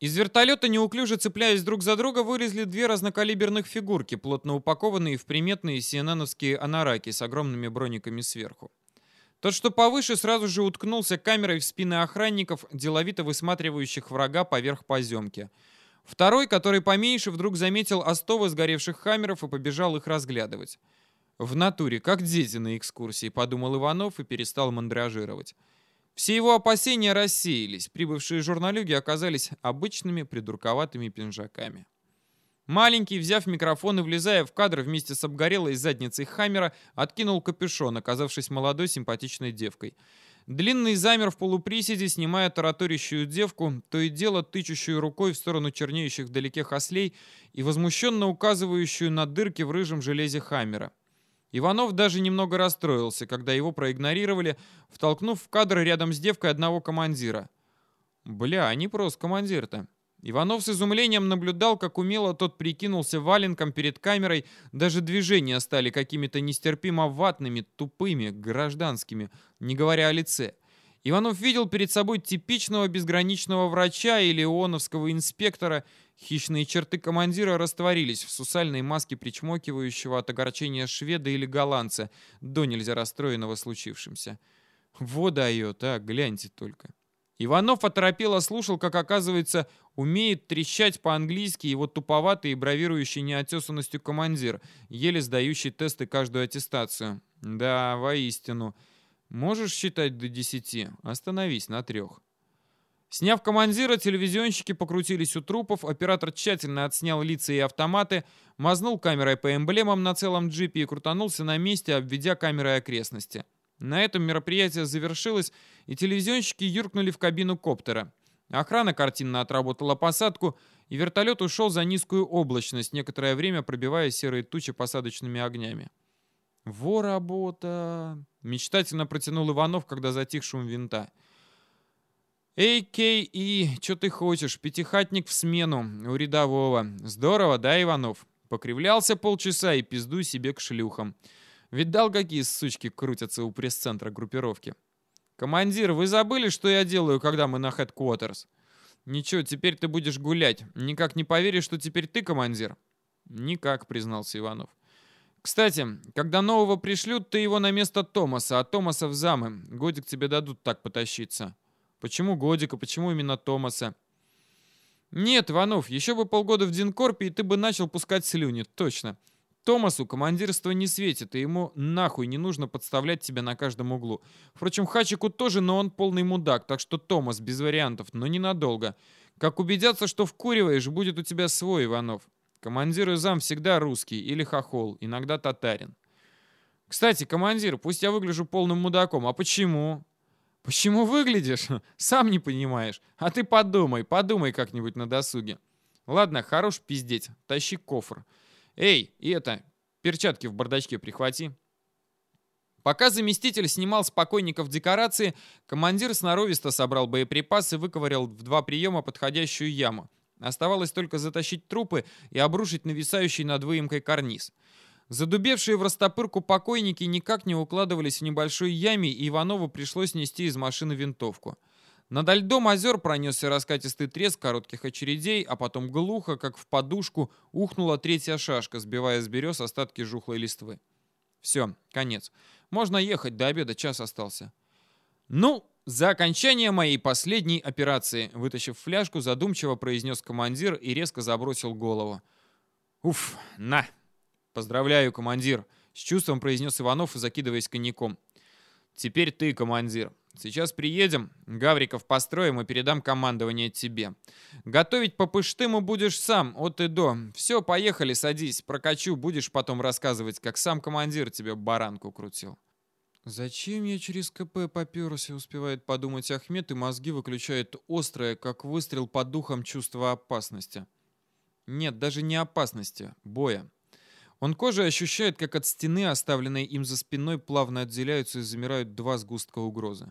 Из вертолета, неуклюже цепляясь друг за друга, вылезли две разнокалиберных фигурки, плотно упакованные в приметные сиенановские анараки с огромными брониками сверху. Тот, что повыше, сразу же уткнулся камерой в спины охранников, деловито высматривающих врага поверх поземки. Второй, который поменьше, вдруг заметил остовы сгоревших хаммеров и побежал их разглядывать. «В натуре, как дети на экскурсии», — подумал Иванов и перестал мандражировать. Все его опасения рассеялись. Прибывшие журналюги оказались обычными придурковатыми пинжаками. Маленький, взяв микрофон и влезая в кадр вместе с обгорелой задницей Хаммера, откинул капюшон, оказавшись молодой симпатичной девкой. Длинный замер в полуприседе, снимая тараторящую девку, то и дело тычущую рукой в сторону чернеющих вдалеке ослей и возмущенно указывающую на дырки в рыжем железе Хаммера. Иванов даже немного расстроился, когда его проигнорировали, втолкнув в кадр рядом с девкой одного командира. Бля, не просто командир-то. Иванов с изумлением наблюдал, как умело тот прикинулся валенком перед камерой, даже движения стали какими-то нестерпимо ватными, тупыми, гражданскими, не говоря о лице. Иванов видел перед собой типичного безграничного врача или ионовского инспектора, Хищные черты командира растворились в сусальной маске причмокивающего от огорчения шведа или голландца, до нельзя расстроенного случившимся. Во дает, а, гляньте только. Иванов оторопело слушал, как, оказывается, умеет трещать по-английски его туповатый и бравирующий неотесанностью командир, еле сдающий тесты каждую аттестацию. Да, воистину. Можешь считать до десяти? Остановись на трех. Сняв командира, телевизионщики покрутились у трупов, оператор тщательно отснял лица и автоматы, мазнул камерой по эмблемам на целом джипе и крутанулся на месте, обведя камерой окрестности. На этом мероприятие завершилось, и телевизионщики юркнули в кабину коптера. Охрана картинно отработала посадку, и вертолет ушел за низкую облачность, некоторое время пробивая серые тучи посадочными огнями. «Во работа!» — мечтательно протянул Иванов, когда затих шум винта. «Эй, Кей, что ты хочешь? Пятихатник в смену, у рядового. Здорово, да, Иванов?» Покривлялся полчаса и пиздуй себе к шлюхам. Видал, какие сучки крутятся у пресс-центра группировки? «Командир, вы забыли, что я делаю, когда мы на хедквотерс?» «Ничего, теперь ты будешь гулять. Никак не поверишь, что теперь ты командир?» «Никак», — признался Иванов. «Кстати, когда нового пришлют, ты его на место Томаса, а Томаса в замы. Годик тебе дадут так потащиться». Почему Годика, почему именно Томаса? Нет, Иванов, еще бы полгода в Динкорпе, и ты бы начал пускать слюни, точно. Томасу командирство не светит, и ему нахуй не нужно подставлять тебя на каждом углу. Впрочем, Хачику тоже, но он полный мудак, так что Томас без вариантов, но ненадолго. Как убедятся, что вкуриваешь, будет у тебя свой, Иванов. Командир и зам всегда русский или хохол, иногда татарин. Кстати, командир, пусть я выгляжу полным мудаком, а почему? Почему выглядишь? Сам не понимаешь. А ты подумай, подумай как-нибудь на досуге. Ладно, хорош пиздеть. Тащи кофр. Эй, и это, перчатки в бардачке прихвати. Пока заместитель снимал с покойников декорации, командир сноровисто собрал боеприпасы и выковырял в два приема подходящую яму. Оставалось только затащить трупы и обрушить нависающий над выемкой карниз. Задубевшие в растопырку покойники никак не укладывались в небольшой яме, и Иванову пришлось нести из машины винтовку. Над льдом озер пронесся раскатистый треск коротких очередей, а потом глухо, как в подушку, ухнула третья шашка, сбивая с берез остатки жухлой листвы. Все, конец. Можно ехать, до обеда час остался. Ну, за окончание моей последней операции, вытащив фляжку, задумчиво произнес командир и резко забросил голову. Уф, на, «Поздравляю, командир!» — с чувством произнес Иванов, закидываясь коньяком. «Теперь ты, командир. Сейчас приедем, Гавриков построим и передам командование тебе. Готовить по пыштыму будешь сам, от и до. Все, поехали, садись, прокачу, будешь потом рассказывать, как сам командир тебе баранку крутил». «Зачем я через КП поперся?» — успевает подумать Ахмед, и мозги выключает острое, как выстрел по духам чувство опасности. Нет, даже не опасности, боя. Он кожей ощущает, как от стены, оставленной им за спиной, плавно отделяются и замирают два сгустка угрозы.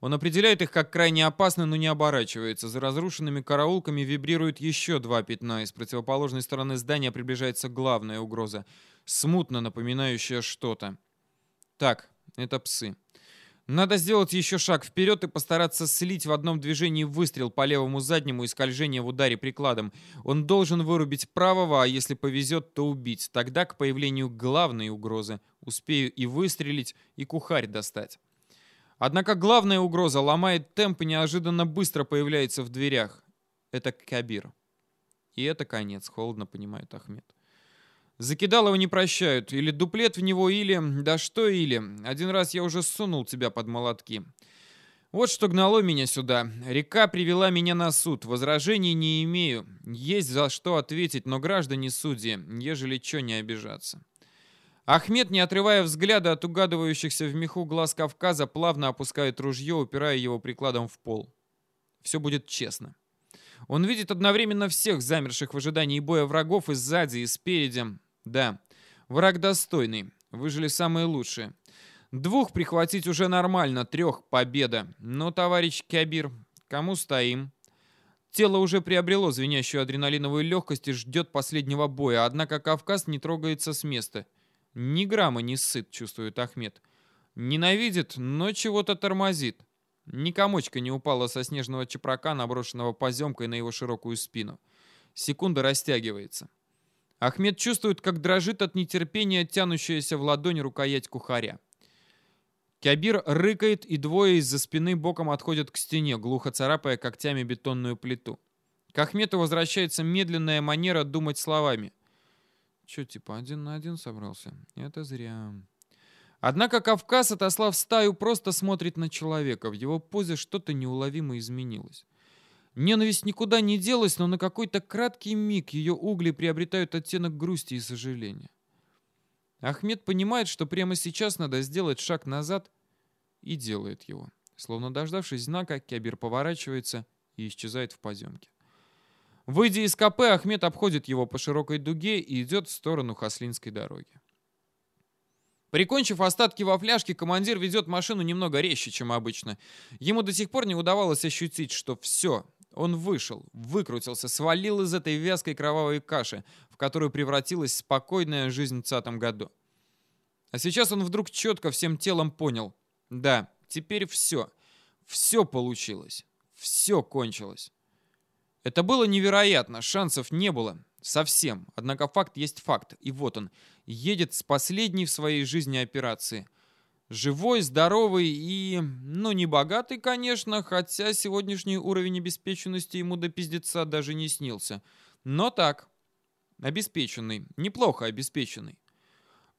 Он определяет их как крайне опасны, но не оборачивается. За разрушенными караулками вибрируют еще два пятна, и с противоположной стороны здания приближается главная угроза, смутно напоминающая что-то. Так, это псы. Надо сделать еще шаг вперед и постараться слить в одном движении выстрел по левому заднему и скольжение в ударе прикладом. Он должен вырубить правого, а если повезет, то убить. Тогда к появлению главной угрозы успею и выстрелить, и кухарь достать. Однако главная угроза ломает темп и неожиданно быстро появляется в дверях. Это Кабир. И это конец, холодно понимает Ахмед. Закидалова не прощают. Или дуплет в него, или... Да что или? Один раз я уже сунул тебя под молотки. Вот что гнало меня сюда. Река привела меня на суд. Возражений не имею. Есть за что ответить, но граждане судьи, ежели чё не обижаться. Ахмед, не отрывая взгляда от угадывающихся в меху глаз Кавказа, плавно опускает ружье, упирая его прикладом в пол. Все будет честно. Он видит одновременно всех замерших в ожидании боя врагов и сзади, и спереди. Да, враг достойный. Выжили самые лучшие. Двух прихватить уже нормально, трех — победа. Но, товарищ Кабир, кому стоим? Тело уже приобрело звенящую адреналиновую легкость и ждет последнего боя, однако Кавказ не трогается с места. Ни грамма не сыт, чувствует Ахмед. Ненавидит, но чего-то тормозит. Ни комочка не упала со снежного чепрака, наброшенного поземкой на его широкую спину. Секунда растягивается. Ахмед чувствует, как дрожит от нетерпения тянущаяся в ладонь рукоять кухаря. Кябир рыкает, и двое из-за спины боком отходят к стене, глухо царапая когтями бетонную плиту. К Ахмету возвращается медленная манера думать словами. Че, типа, один на один собрался? Это зря. Однако Кавказ, отослав стаю, просто смотрит на человека. В его позе что-то неуловимо изменилось. Ненависть никуда не делась, но на какой-то краткий миг ее угли приобретают оттенок грусти и сожаления. Ахмед понимает, что прямо сейчас надо сделать шаг назад, и делает его. Словно дождавшись знака, Кябир поворачивается и исчезает в поземке. Выйдя из КП, Ахмед обходит его по широкой дуге и идет в сторону Хаслинской дороги. Прикончив остатки во фляжке, командир ведет машину немного резче, чем обычно. Ему до сих пор не удавалось ощутить, что все, он вышел, выкрутился, свалил из этой вязкой кровавой каши, в которую превратилась спокойная жизнь в цатом году. А сейчас он вдруг четко всем телом понял. Да, теперь все. Все получилось. Все кончилось. Это было невероятно, шансов не было. Совсем. Однако факт есть факт. И вот он. Едет с последней в своей жизни операции. Живой, здоровый и, ну, не богатый, конечно, хотя сегодняшний уровень обеспеченности ему до пиздеца даже не снился. Но так, обеспеченный, неплохо обеспеченный.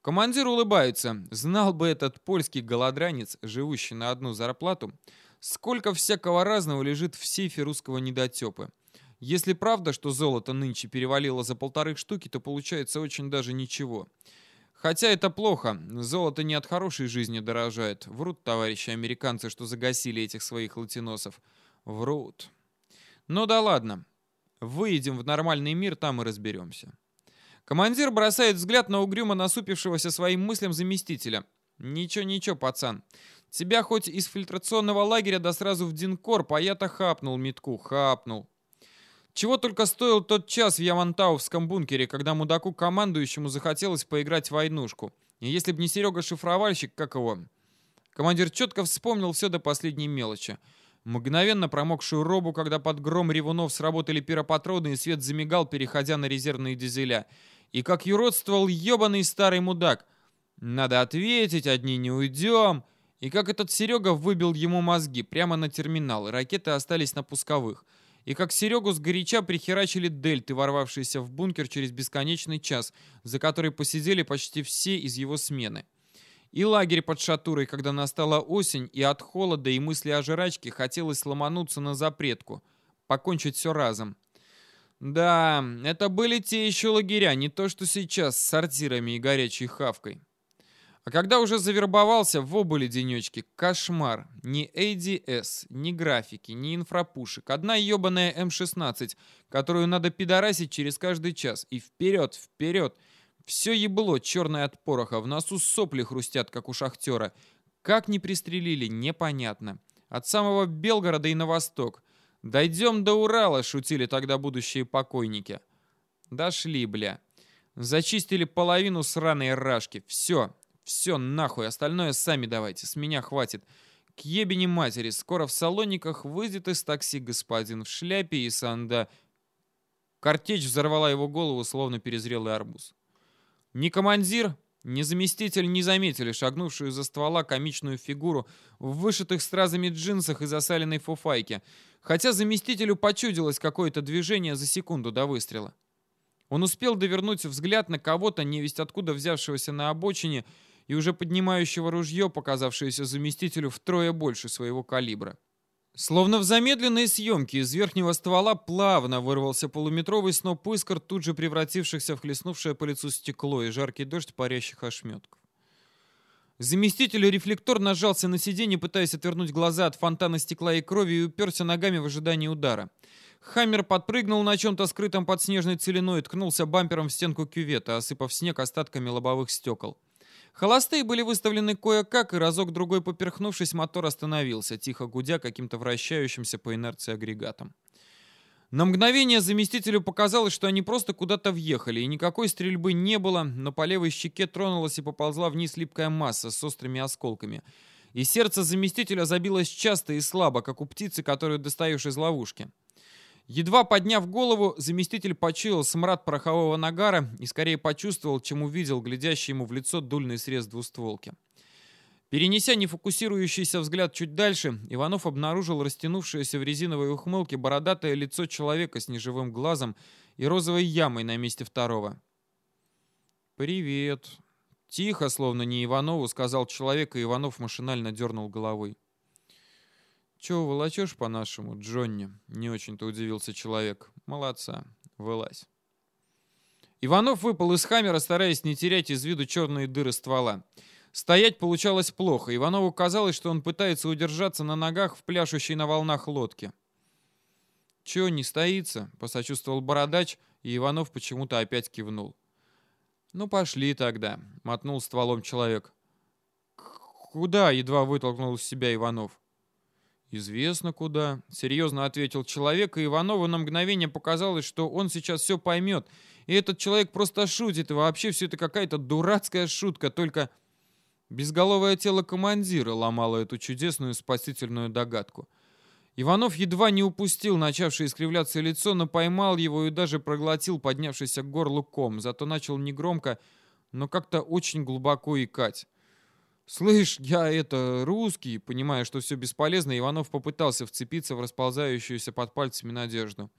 Командир улыбается. Знал бы этот польский голодранец, живущий на одну зарплату, сколько всякого разного лежит в сейфе русского недотепы. Если правда, что золото нынче перевалило за полторы штуки, то получается очень даже ничего. Хотя это плохо. Золото не от хорошей жизни дорожает. Врут товарищи американцы, что загасили этих своих латиносов. Врут. Ну да ладно. Выйдем в нормальный мир, там и разберемся. Командир бросает взгляд на угрюмо насупившегося своим мыслям заместителя. «Ничего-ничего, пацан. Тебя хоть из фильтрационного лагеря да сразу в Динкорп, а я-то хапнул метку, хапнул. Чего только стоил тот час в Ямантауфском бункере, когда мудаку командующему захотелось поиграть в войнушку. И если б не Серега-шифровальщик, как его... Командир четко вспомнил все до последней мелочи. Мгновенно промокшую робу, когда под гром ревунов сработали пиропатроны и свет замигал, переходя на резервные дизеля. И как юродствовал ебаный старый мудак. Надо ответить, одни не уйдем. И как этот Серега выбил ему мозги прямо на терминал, и ракеты остались на пусковых и как Серегу сгоряча прихерачили дельты, ворвавшиеся в бункер через бесконечный час, за который посидели почти все из его смены. И лагерь под Шатурой, когда настала осень, и от холода и мысли о жрачке хотелось ломануться на запретку, покончить все разом. Да, это были те еще лагеря, не то что сейчас с сортирами и горячей хавкой. А когда уже завербовался, в оба денечки. Кошмар. Ни ADS, ни графики, ни инфрапушек. Одна ебаная М16, которую надо пидорасить через каждый час. И вперед, вперед. Все ебло черное от пороха. В носу сопли хрустят, как у шахтера. Как не пристрелили, непонятно. От самого Белгорода и на восток. «Дойдем до Урала», — шутили тогда будущие покойники. Дошли, бля. Зачистили половину сраной рашки. Все, все, нахуй, остальное сами давайте, с меня хватит. к ебени матери, скоро в салониках выйдет из такси господин в шляпе и санда. Картечь взорвала его голову, словно перезрелый арбуз. Ни командир, ни заместитель не заметили шагнувшую за ствола комичную фигуру в вышитых стразами джинсах и засаленной фуфайке, хотя заместителю почудилось какое-то движение за секунду до выстрела. Он успел довернуть взгляд на кого-то, невесть откуда взявшегося на обочине, и уже поднимающего ружье, показавшееся заместителю втрое больше своего калибра. Словно в замедленной съемке из верхнего ствола плавно вырвался полуметровый сноп искр, тут же превратившихся в хлестнувшее по лицу стекло и жаркий дождь парящих ошметков. Заместитель рефлектор нажался на сиденье, пытаясь отвернуть глаза от фонтана стекла и крови и уперся ногами в ожидании удара. Хаммер подпрыгнул на чем-то скрытом под снежной целиной и ткнулся бампером в стенку кювета, осыпав снег остатками лобовых стекол. Холостые были выставлены кое-как, и разок-другой поперхнувшись, мотор остановился, тихо гудя каким-то вращающимся по инерции агрегатом. На мгновение заместителю показалось, что они просто куда-то въехали, и никакой стрельбы не было, но по левой щеке тронулась и поползла вниз липкая масса с острыми осколками. И сердце заместителя забилось часто и слабо, как у птицы, которую достаешь из ловушки. Едва подняв голову, заместитель почуял смрад порохового нагара и скорее почувствовал, чем увидел глядящий ему в лицо дульный срез двустволки. Перенеся нефокусирующийся взгляд чуть дальше, Иванов обнаружил растянувшееся в резиновой ухмылке бородатое лицо человека с неживым глазом и розовой ямой на месте второго. «Привет!» Тихо, словно не Иванову, сказал человек, и Иванов машинально дернул головой. «Чего волочешь по-нашему, Джонни?» — не очень-то удивился человек. «Молодца. Вылазь». Иванов выпал из хаммера, стараясь не терять из виду черные дыры ствола. Стоять получалось плохо. Иванову казалось, что он пытается удержаться на ногах в пляшущей на волнах лодке. «Чего не стоится?» — посочувствовал бородач, и Иванов почему-то опять кивнул. «Ну, пошли тогда», — мотнул стволом человек. «Куда?» — едва вытолкнул из себя Иванов. «Известно куда», — серьезно ответил человек, и Иванову на мгновение показалось, что он сейчас все поймет, и этот человек просто шутит, и вообще все это какая-то дурацкая шутка, только безголовое тело командира ломало эту чудесную спасительную догадку. Иванов едва не упустил начавшее искривляться лицо, но поймал его и даже проглотил поднявшийся к горлу ком, зато начал негромко, но как-то очень глубоко икать. «Слышь, я это, русский», понимая, что все бесполезно, Иванов попытался вцепиться в расползающуюся под пальцами надежду.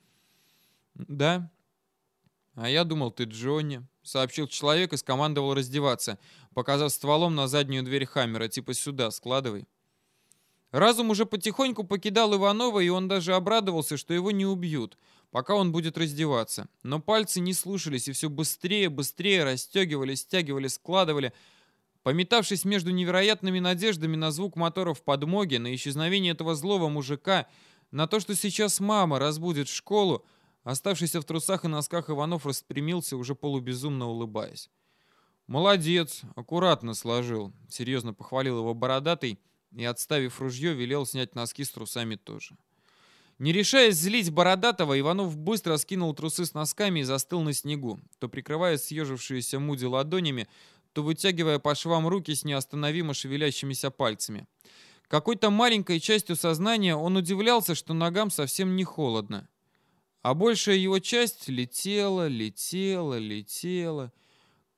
«Да?» «А я думал, ты Джонни», — сообщил человек и скомандовал раздеваться, показав стволом на заднюю дверь Хаммера, типа «сюда, складывай». Разум уже потихоньку покидал Иванова, и он даже обрадовался, что его не убьют, пока он будет раздеваться. Но пальцы не слушались, и все быстрее, быстрее расстегивали, стягивали, складывали — Пометавшись между невероятными надеждами на звук моторов подмоги, на исчезновение этого злого мужика, на то, что сейчас мама разбудит школу, оставшийся в трусах и носках Иванов распрямился, уже полубезумно улыбаясь. «Молодец, аккуратно сложил», — серьезно похвалил его бородатый и, отставив ружье, велел снять носки с трусами тоже. Не решаясь злить Бородатого, Иванов быстро скинул трусы с носками и застыл на снегу, то прикрывая съежившиеся Муди ладонями, то вытягивая по швам руки с неостановимо шевелящимися пальцами. Какой-то маленькой частью сознания он удивлялся, что ногам совсем не холодно. А большая его часть летела, летела, летела.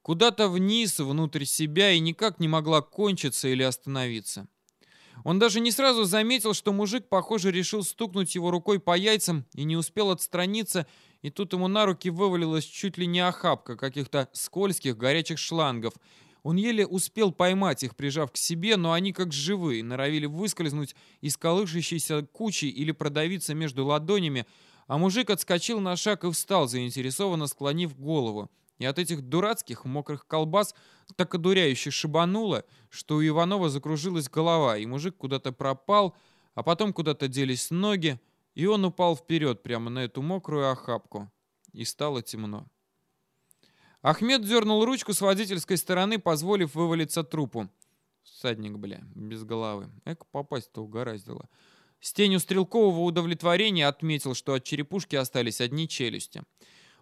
Куда-то вниз, внутрь себя, и никак не могла кончиться или остановиться. Он даже не сразу заметил, что мужик, похоже, решил стукнуть его рукой по яйцам и не успел отстраниться, и тут ему на руки вывалилась чуть ли не охапка каких-то скользких горячих шлангов. Он еле успел поймать их, прижав к себе, но они как живые, норовили выскользнуть из колышащейся кучи или продавиться между ладонями, а мужик отскочил на шаг и встал, заинтересованно склонив голову. И от этих дурацких мокрых колбас так одуряюще шибануло, что у Иванова закружилась голова, и мужик куда-то пропал, а потом куда-то делись ноги, и он упал вперед прямо на эту мокрую охапку. И стало темно. Ахмед дернул ручку с водительской стороны, позволив вывалиться трупу. Садник, бля, без головы. Эк, попасть-то угораздило. С тенью стрелкового удовлетворения отметил, что от черепушки остались одни челюсти.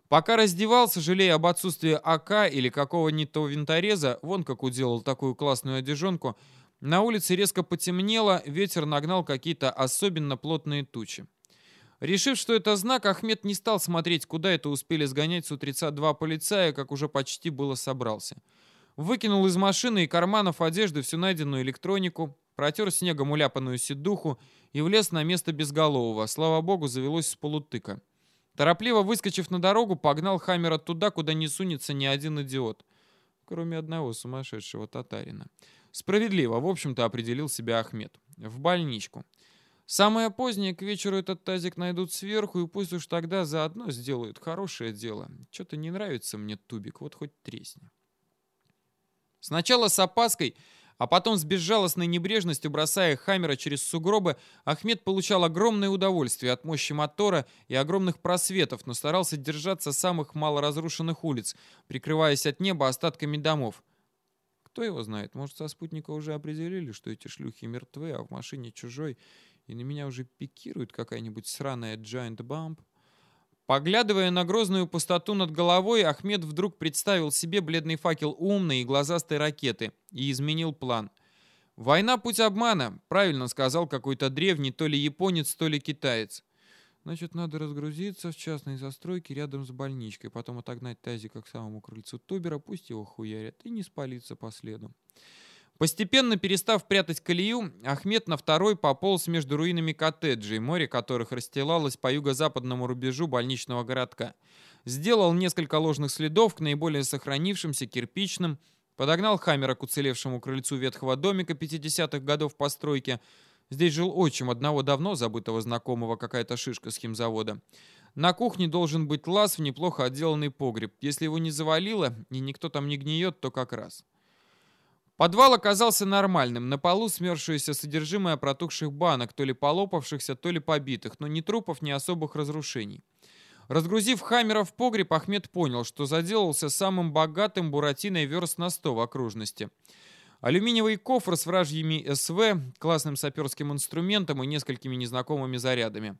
Пока раздевался, жалея об отсутствии АК или какого-нибудь винтореза, вон как уделал такую классную одежонку, На улице резко потемнело, ветер нагнал какие-то особенно плотные тучи. Решив, что это знак, Ахмед не стал смотреть, куда это успели сгонять Су-32 полицая, как уже почти было собрался. Выкинул из машины и карманов одежды всю найденную электронику, протер снегом уляпанную седуху и влез на место безголового. Слава богу, завелось с полутыка. Торопливо выскочив на дорогу, погнал Хаммера туда, куда не сунется ни один идиот. Кроме одного сумасшедшего татарина. Справедливо, в общем-то, определил себя Ахмед. В больничку. Самое позднее, к вечеру этот тазик найдут сверху, и пусть уж тогда заодно сделают хорошее дело. Что-то не нравится мне тубик, вот хоть тресни. Сначала с опаской, а потом с безжалостной небрежностью, бросая Хаммера через сугробы, Ахмед получал огромное удовольствие от мощи мотора и огромных просветов, но старался держаться самых малоразрушенных улиц, прикрываясь от неба остатками домов. Кто его знает, может, со спутника уже определили, что эти шлюхи мертвы, а в машине чужой — и на меня уже пикирует какая-нибудь сраная Giant Bump. Поглядывая на грозную пустоту над головой, Ахмед вдруг представил себе бледный факел умной и глазастой ракеты и изменил план. «Война — путь обмана», — правильно сказал какой-то древний то ли японец, то ли китаец. Значит, надо разгрузиться в частной застройке рядом с больничкой, потом отогнать тазика к самому крыльцу Тубера, пусть его хуярят, и не спалиться по следу. Постепенно перестав прятать колею, Ахмед на второй пополз между руинами коттеджей, море которых расстилалось по юго-западному рубежу больничного городка. Сделал несколько ложных следов к наиболее сохранившимся кирпичным, подогнал Хаммера к уцелевшему крыльцу ветхого домика 50-х годов постройки. Здесь жил отчим одного давно забытого знакомого, какая-то шишка с химзавода. На кухне должен быть лаз в неплохо отделанный погреб. Если его не завалило и никто там не гниет, то как раз. Подвал оказался нормальным. На полу смерзшееся содержимое протухших банок, то ли полопавшихся, то ли побитых, но ни трупов, ни особых разрушений. Разгрузив Хаммера в погреб, Ахмед понял, что заделался самым богатым буратиной верст на 100 в окружности. Алюминиевый кофр с вражьими СВ, классным саперским инструментом и несколькими незнакомыми зарядами.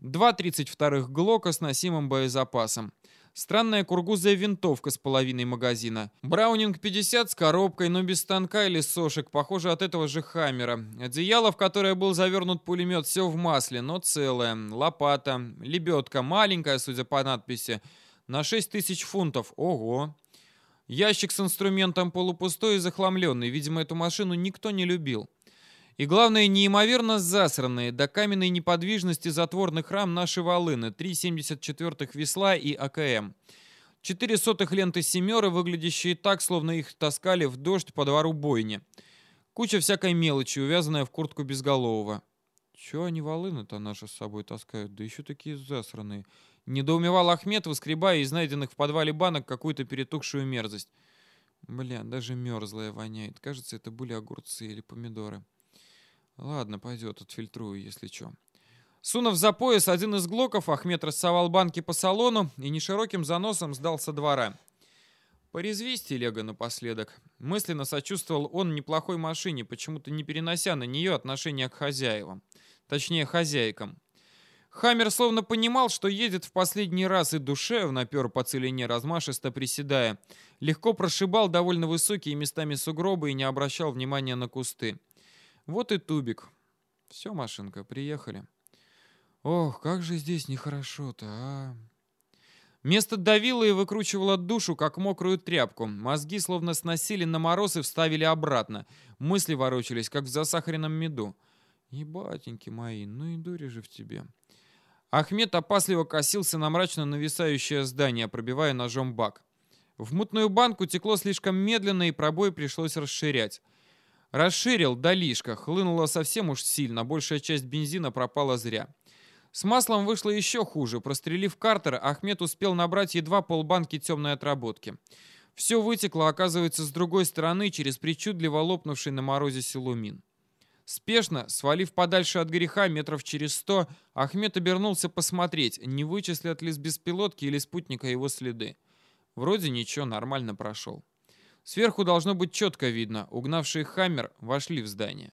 Два 32-х Глока с носимым боезапасом. Странная кургузая винтовка с половиной магазина. Браунинг 50 с коробкой, но без станка или сошек, похоже от этого же Хаммера. Одеяло, в которое был завернут пулемет, все в масле, но целое. Лопата, лебедка, маленькая, судя по надписи, на 6 тысяч фунтов. Ого! Ящик с инструментом полупустой и захламленный. Видимо, эту машину никто не любил. И главное, неимоверно засранные до каменной неподвижности затворных рам наши волыны, 3,74 весла и АКМ. Четыре сотых ленты семеры, выглядящие так, словно их таскали в дождь по двору бойни. Куча всякой мелочи, увязанная в куртку безголового. Чего они волыны-то наши с собой таскают, да еще такие засранные. Недоумевал Ахмед, выскребая из найденных в подвале банок какую-то перетухшую мерзость. Бля, даже мерзлая воняет. Кажется, это были огурцы или помидоры. Ладно, пойдет, отфильтрую, если что. Сунув за пояс один из глоков, Ахмед рассовал банки по салону и нешироким заносом сдался двора. Порезвись, телега, напоследок. Мысленно сочувствовал он неплохой машине, почему-то не перенося на нее отношения к хозяевам. Точнее, хозяйкам. Хаммер словно понимал, что едет в последний раз и душевно пер по целине, размашисто приседая. Легко прошибал довольно высокие местами сугробы и не обращал внимания на кусты. Вот и тубик. Все, машинка, приехали. Ох, как же здесь нехорошо-то, а... Место давило и выкручивало душу, как мокрую тряпку. Мозги словно сносили на мороз и вставили обратно. Мысли ворочались, как в засахаренном меду. Ебатеньки мои, ну и дури же в тебе. Ахмед опасливо косился на мрачно нависающее здание, пробивая ножом бак. В мутную банку текло слишком медленно, и пробой пришлось расширять. Расширил долишко, хлынуло совсем уж сильно, большая часть бензина пропала зря. С маслом вышло еще хуже. Прострелив картер, Ахмед успел набрать едва полбанки темной отработки. Все вытекло, оказывается, с другой стороны, через причудливо лопнувший на морозе силумин. Спешно, свалив подальше от греха метров через сто, Ахмед обернулся посмотреть, не вычислят ли с беспилотки или спутника его следы. Вроде ничего, нормально прошел. Сверху должно быть четко видно. Угнавшие «Хаммер» вошли в здание.